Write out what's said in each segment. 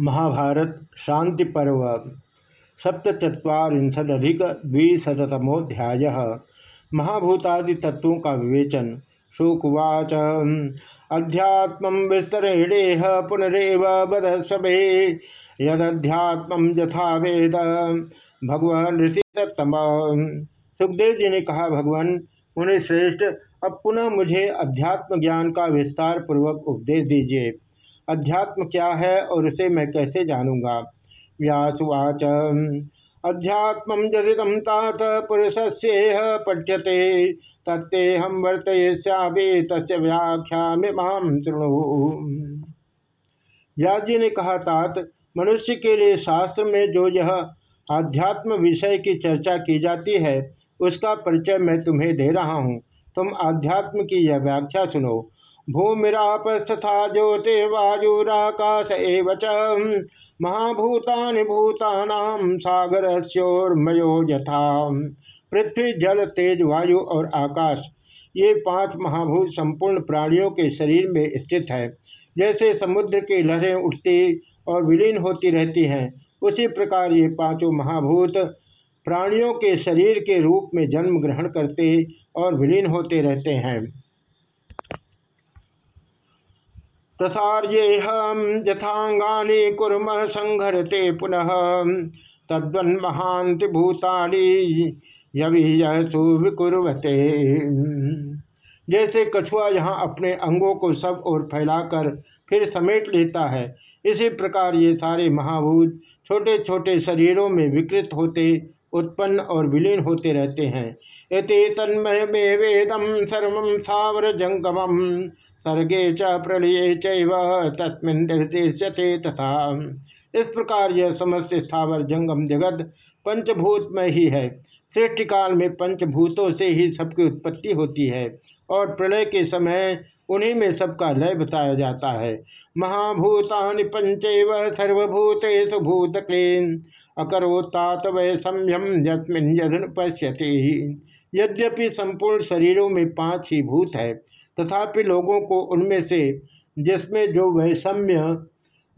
महाभारत शांति पर्व सप्तचत्वारिंशदधिक द्विशतमोध्याय महाभूतादि तत्वों का विवेचन। शुकवाच। अध्यात्म विस्तरेणेह पुनरव बधस्वे यदध्यात्म यथा वेद। भगवान ऋषितम सुखदेव जी ने कहा, भगवान, उन्हें श्रेष्ठ, अब पुनः मुझे अध्यात्म ज्ञान का विस्तार पूर्वक उपदेश दीजिए। अध्यात्म क्या है और उसे मैं कैसे जानूँगा? व्यासुवाच अध्यात्म जदितम तात पुरुष से पठ्यते तत्ते हम वर्तय्यावे तस् व्याख्या माम व्यास जी ने कहा, तात, मनुष्य के लिए शास्त्र में जो यह आध्यात्म विषय की चर्चा की जाती है, उसका परिचय मैं तुम्हें दे रहा हूँ। तुम आध्यात्म की यह व्याख्या सुनो। भूमिरापस्तथा ज्योतिर्वायुराकाश एव महाभूतानि भूतानाम सागरस्योर्मयो यथा पृथ्वी, जल, तेज, वायु और आकाश, ये पाँच महाभूत संपूर्ण प्राणियों के शरीर में स्थित है। जैसे समुद्र की लहरें उठती और विलीन होती रहती हैं, उसी प्रकार ये पाँचों महाभूत प्राणियों के शरीर के रूप में जन्म ग्रहण करते और विलीन होते रहते हैं। प्रसार्येहम यथांगानी कुर्म संघरते पुनः। तद्वन्महांति भूतानी यवियसु विकुर्वते जैसे कछुआ यहाँ अपने अंगों को सब और फैलाकर फिर समेट लेता है, इसी प्रकार ये सारे महाभूत छोटे छोटे शरीरों में विकृत होते उत्पन्न और विलीन होते रहते हैं। ये तन्मय में वेदम सर्व सावर जंगम सर्गे च प्रलय चस्मिन निर्देश्यते तथा। इस प्रकार यह समस्त स्थावर जंगम जगत पंचभूत में ही है। सृष्टि काल में पंचभूतों से ही सबकी उत्पत्ति होती है और प्रलय के समय उन्हीं में सबका लय बताया जाता है। महाभूतानि पंचैव सर्वभूतेषु भूतक्लीन अकरोतात वै सम्यम यस्मिन पश्यति। यद्यपि संपूर्ण शरीरों में पाँच ही भूत है, तथापि लोगों को उनमें से जिसमें जो वैषम्य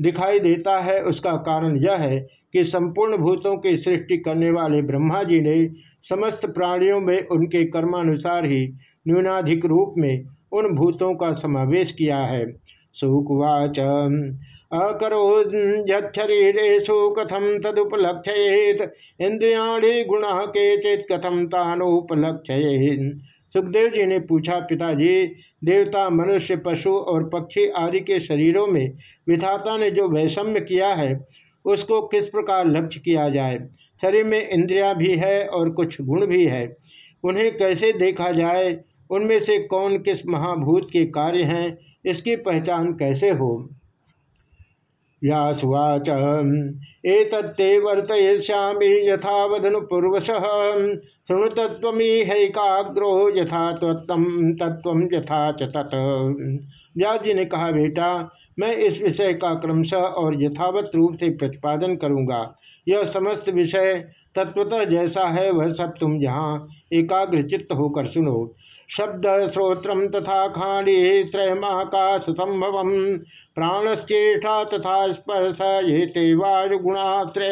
दिखाई देता है। उसका कारण यह है कि संपूर्ण भूतों की सृष्टि करने वाले ब्रह्मा जी ने समस्त प्राणियों में उनके कर्मानुसार ही न्यूनाधिक रूप में उन भूतों का समावेश किया है। सुकुवाच अकरो यरीरेशु कथम तदुपलक्षेत इंद्रियाणी गुण के चेत कथम तानोपलक्षेत सुखदेव जी ने पूछा, पिताजी, देवता, मनुष्य, पशु और पक्षी आदि के शरीरों में विधाता ने जो वैषम्य किया है, उसको किस प्रकार लक्ष्य किया जाए? शरीर में इंद्रिया भी है और कुछ गुण भी है। उन्हें कैसे देखा जाए? उनमें से कौन किस महाभूत के कार्य हैं? इसकी पहचान कैसे हो? व्यासुवाच। एतत्ते वर्तयिष्यामि यथा यथावधन पूर्वश शृणु हैग्रो यथा तत्व तत्व यथा चत व्यास जी ने कहा, बेटा, मैं इस विषय का क्रमशः और यथावत रूप से प्रतिपादन करूँगा। यह समस्त विषय तत्वतः जैसा है, वह सब तुम यहाँ एकाग्र चित्त होकर सुनो। शब्द श्रोत्र तथा खाणी त्रयमाकाश संभव प्राणश्चेषा तथा स्पर्श ये ते वायुगुणात्रय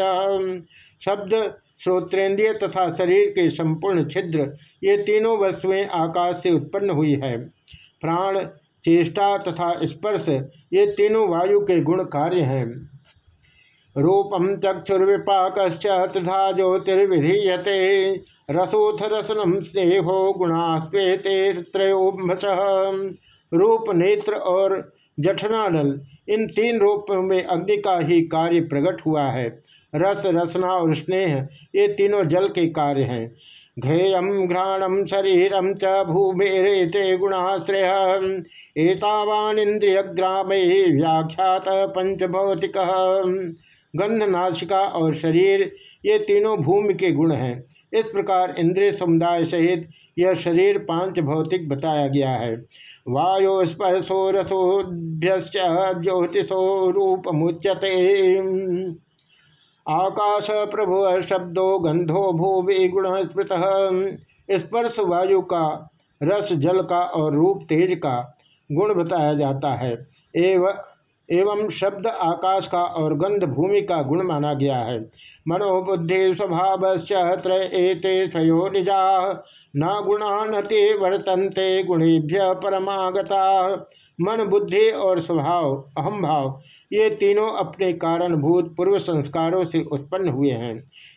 शब्द श्रोत्रेंद्रिय तथा शरीर के संपूर्ण छिद्र, ये तीनों वस्तुएँ आकाश से उत्पन्न हुई है। प्राण, चेष्टा तथा स्पर्श, ये तीनों वायु के गुण कार्य हैं। रूपम चक्षुर्विपाक तथा ज्योतिर्विधीयते। रसोथ रसनम स्नेहो गुणास्वेतेत्रयोभस रूप, नेत्र और जठनानल इन तीन रूपों में अग्नि का ही कार्य प्रकट हुआ है। रस, रसना और स्नेह, ये तीनों जल के कार्य हैं। घ्रेयम घ्राणम शरीरम च भूमेरेते गुणाश्रय। एतावान इंद्रिय ग्राम व्याख्यात पंचभौतिक। गंध नाशिका और शरीर, ये तीनों भूमि के गुण हैं। इस प्रकार इंद्रिय समुदाय सहित यह शरीर पाँच भौतिक बताया गया है। वायु स्पर्शो रसोभ्य ज्योतिषो रूपमुच्यते आकाश प्रभु शब्दो गंधो भूवि गुण स्मृत स्पर्श वायु का, रस जल का और रूप तेज का गुण बताया जाता है। एवं एवं शब्द आकाश का और गंध भूमि का गुण माना गया है। मनोबुद्धि स्वभाव त्रयते स्वयो निजा। न गुणा नते वर्तनते गुणेभ्य परमागता। मन, बुद्धि और स्वभाव अहम भाव ये तीनों अपने कारणभूत पूर्व संस्कारों से उत्पन्न हुए हैं।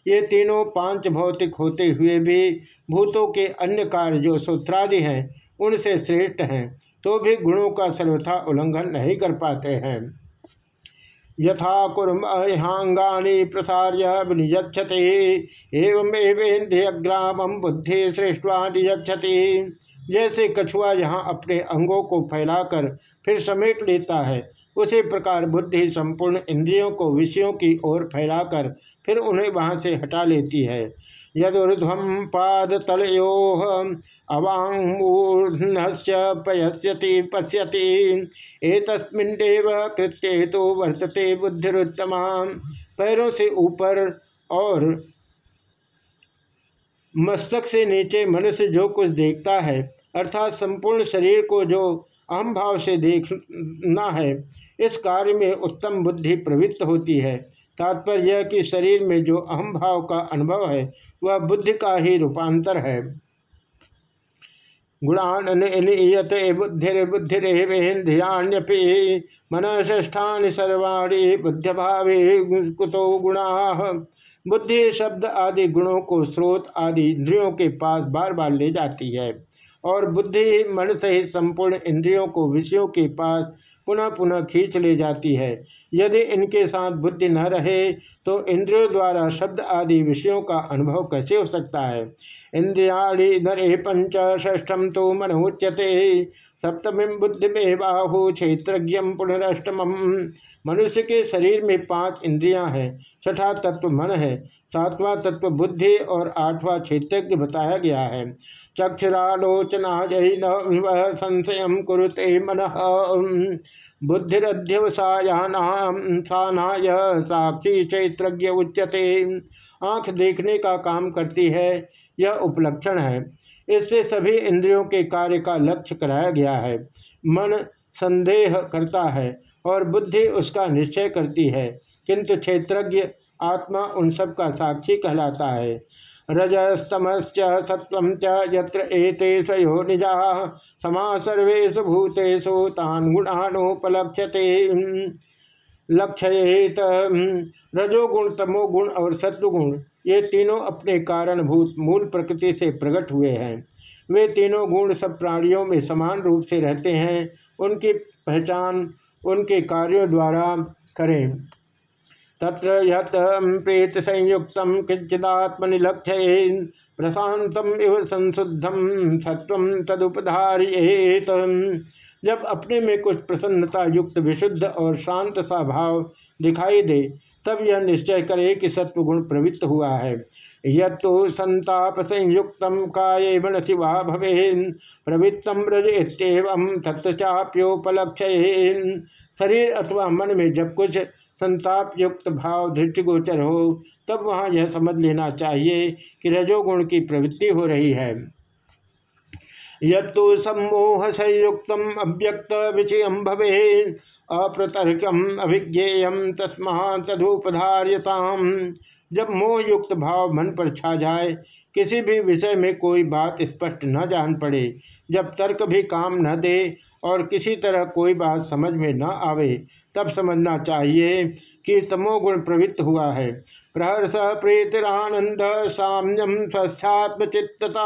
ये तीनों पाँच भौतिक होते हुए भी, भूतों के अन्य कार्य जो सूत्रादि हैं, उनसे श्रेष्ठ हैं। तो भी गुणों का सर्वथा उल्लंघन नहीं कर पाते हैं। यथा कुर्महांगानी प्रसार्य विनियछते एवं एवेन्द्रियग्रामम बुद्धि सृष्टवा नियछति जैसे कछुआ यहाँ अपने अंगों को फैलाकर फिर समेट लेता है, उसी प्रकार बुद्धि संपूर्ण इंद्रियों को विषयों की ओर फैलाकर फिर उन्हें वहाँ से हटा लेती है। यदुर्ध्वम पाद तलो अवांगूर्धनश्च पयस्यति पश्यति एतस्मिन्नेव कृत्य तो वर्तते बुद्धिरुत्तमा। पैरों से ऊपर और मस्तक से नीचे मनुष्य जो कुछ देखता है, अर्थात संपूर्ण शरीर को जो अहम भाव से देखना है, इस कार्य में उत्तम बुद्धि प्रवृत्त होती है। तात्पर्य यह कि शरीर में जो अहम भाव का अनुभव है, वह बुद्धि का ही रूपांतर है। गुणानयते बुद्धिर्बुद्धिरेवेन्द्रियाण्यपि मन ष्ठान सर्वाणी बुद्ध भावे कुतो गुणा। बुद्धि, शब्द आदि गुणों को स्रोत आदि इंद्रियों के पास बार बार ले जाती है। और बुद्धि, मन सहित संपूर्ण इंद्रियों को विषयों के पास पुनः पुनः खींच ले जाती है। यदि इनके साथ बुद्धि न रहे तो इंद्रियों द्वारा शब्द आदि विषयों का अनुभव कैसे हो सकता है? इंद्रियाणी नरे पंच ष्ठम तो मन उच्यते सप्तमी बुद्धि में बाहु क्षेत्रज्ञ पुनरष्टम। मनुष्य के शरीर में पाँच इंद्रियाँ हैं, छठा तत्व मन है, सातवां तत्व बुद्धि और आठवां क्षेत्रज्ञ बताया गया है। चक्षुरालोचना जैन संशय कुरुते मन। बुद्धिरध्यवसायानाय साक्षी चैत्रज्ञ उच्यते। आँख देखने का काम करती है, यह उपलक्षण है। इससे सभी इंद्रियों के कार्य का लक्ष्य कराया गया है। मन संदेह करता है और बुद्धि उसका निश्चय करती है, किंतु क्षेत्रज्ञ आत्मा उन सब का साक्षी कहलाता है। रजस्तमश्च सत्व यत्र एते स्वयो निजा समा सर्वेशु भूतेषु तान गुणानोपलक्ष्यते लक्षयेत रजोगुण, तमोगुण और सत्वगुण ये तीनों अपने कारणभूत मूल प्रकृति से प्रकट हुए हैं। वे तीनों गुण सब प्राणियों में समान रूप से रहते हैं। उनकी पहचान उनके कार्यों द्वारा करें। तत्र यत प्रीत संयुक्त किंचिदात्मनिलक्ष्य प्रशांतम इव संशुद्धम सत्व तदुपधारियेत। जब अपने में कुछ प्रसन्नता युक्त, विशुद्ध और शांत सा भाव दिखाई दे, तब यह निश्चय करे कि सत्वगुण प्रवृत्त हुआ है। यत्तु संताप संयुक्त काय शिवा भवे प्रवृत्तम ब्रज इतम शरीर अथवा मन में जब कुछ संताप युक्त भाव दृष्टिगोचर हो, तब वहाँ यह समझ लेना चाहिए कि रजोगुण की प्रवृत्ति हो रही है। यत्तु सम्मोह संयुक्त अव्यक्त विषय भवे अप्रतर्कम अभिज्ञेयम तस्मा तदुपधार्यताम। जब मोह युक्त भाव मन पर छा जाए, किसी भी विषय में कोई बात स्पष्ट न जान पड़े, जब तर्क भी काम न दे और किसी तरह कोई बात समझ में न आवे, तब समझना चाहिए कि तमोगुण प्रवृत्त हुआ है। प्रहर्ष प्रीतिरानंद साम्यम स्वस्थात्मचित्तता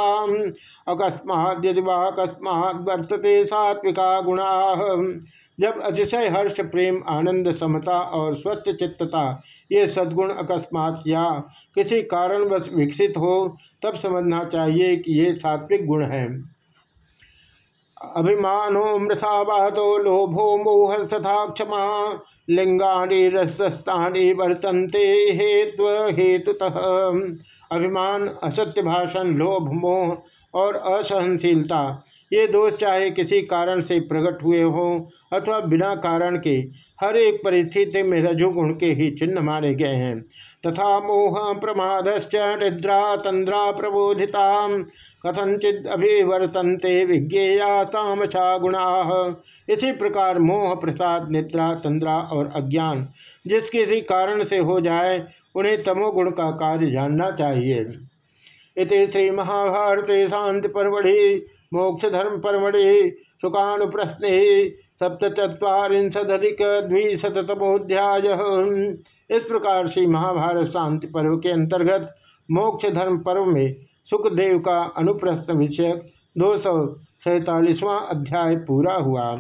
अकस्मात यदि वर्तते सात्विका गुणा। जब अतिशय हर्ष, प्रेम, आनंद, समता और स्वस्थ चित्तता, ये सद्गुण अकस्मात या किसी कारणवश विकसित हो, तब समझना चाहिए कि ये सात्विक गुण हैं। अभिमानो मृषावादो लोभो मोह तथा क्षमा लिंगाणी रसस्तानी वर्तन्ते हेतु हेतुतः। अभिमान, असत्य भाषण, लोभ, मोह और असहनशीलता ये दोष चाहे किसी कारण से प्रकट हुए हों अथवा बिना कारण के, हर एक परिस्थिति में रजोगुण के ही चिन्ह माने गए हैं। तथा मोह प्रमादश्च निद्रा तंद्रा प्रबोधिता कथनचित अभिवर्तनते विज्ञेया तामसा गुणा इसी प्रकार मोह, प्रसाद, निद्रा, तंद्रा और अज्ञान जिस किसी कारण से हो जाए, उन्हें तमोगुण का कार्य जानना चाहिए। इति श्री महाभारत शांति परमढ़ि मोक्ष धर्म परमढ़ि सुखानुप्रश्ने सप्तचत्वारिशदिक द्विशतमोध्याय इस प्रकार श्री महाभारत शांति पर्व के अंतर्गत मोक्ष धर्म पर्व में सुखदेव का अनुप्रश्न विषयक दो सौ अध्याय पूरा हुआ।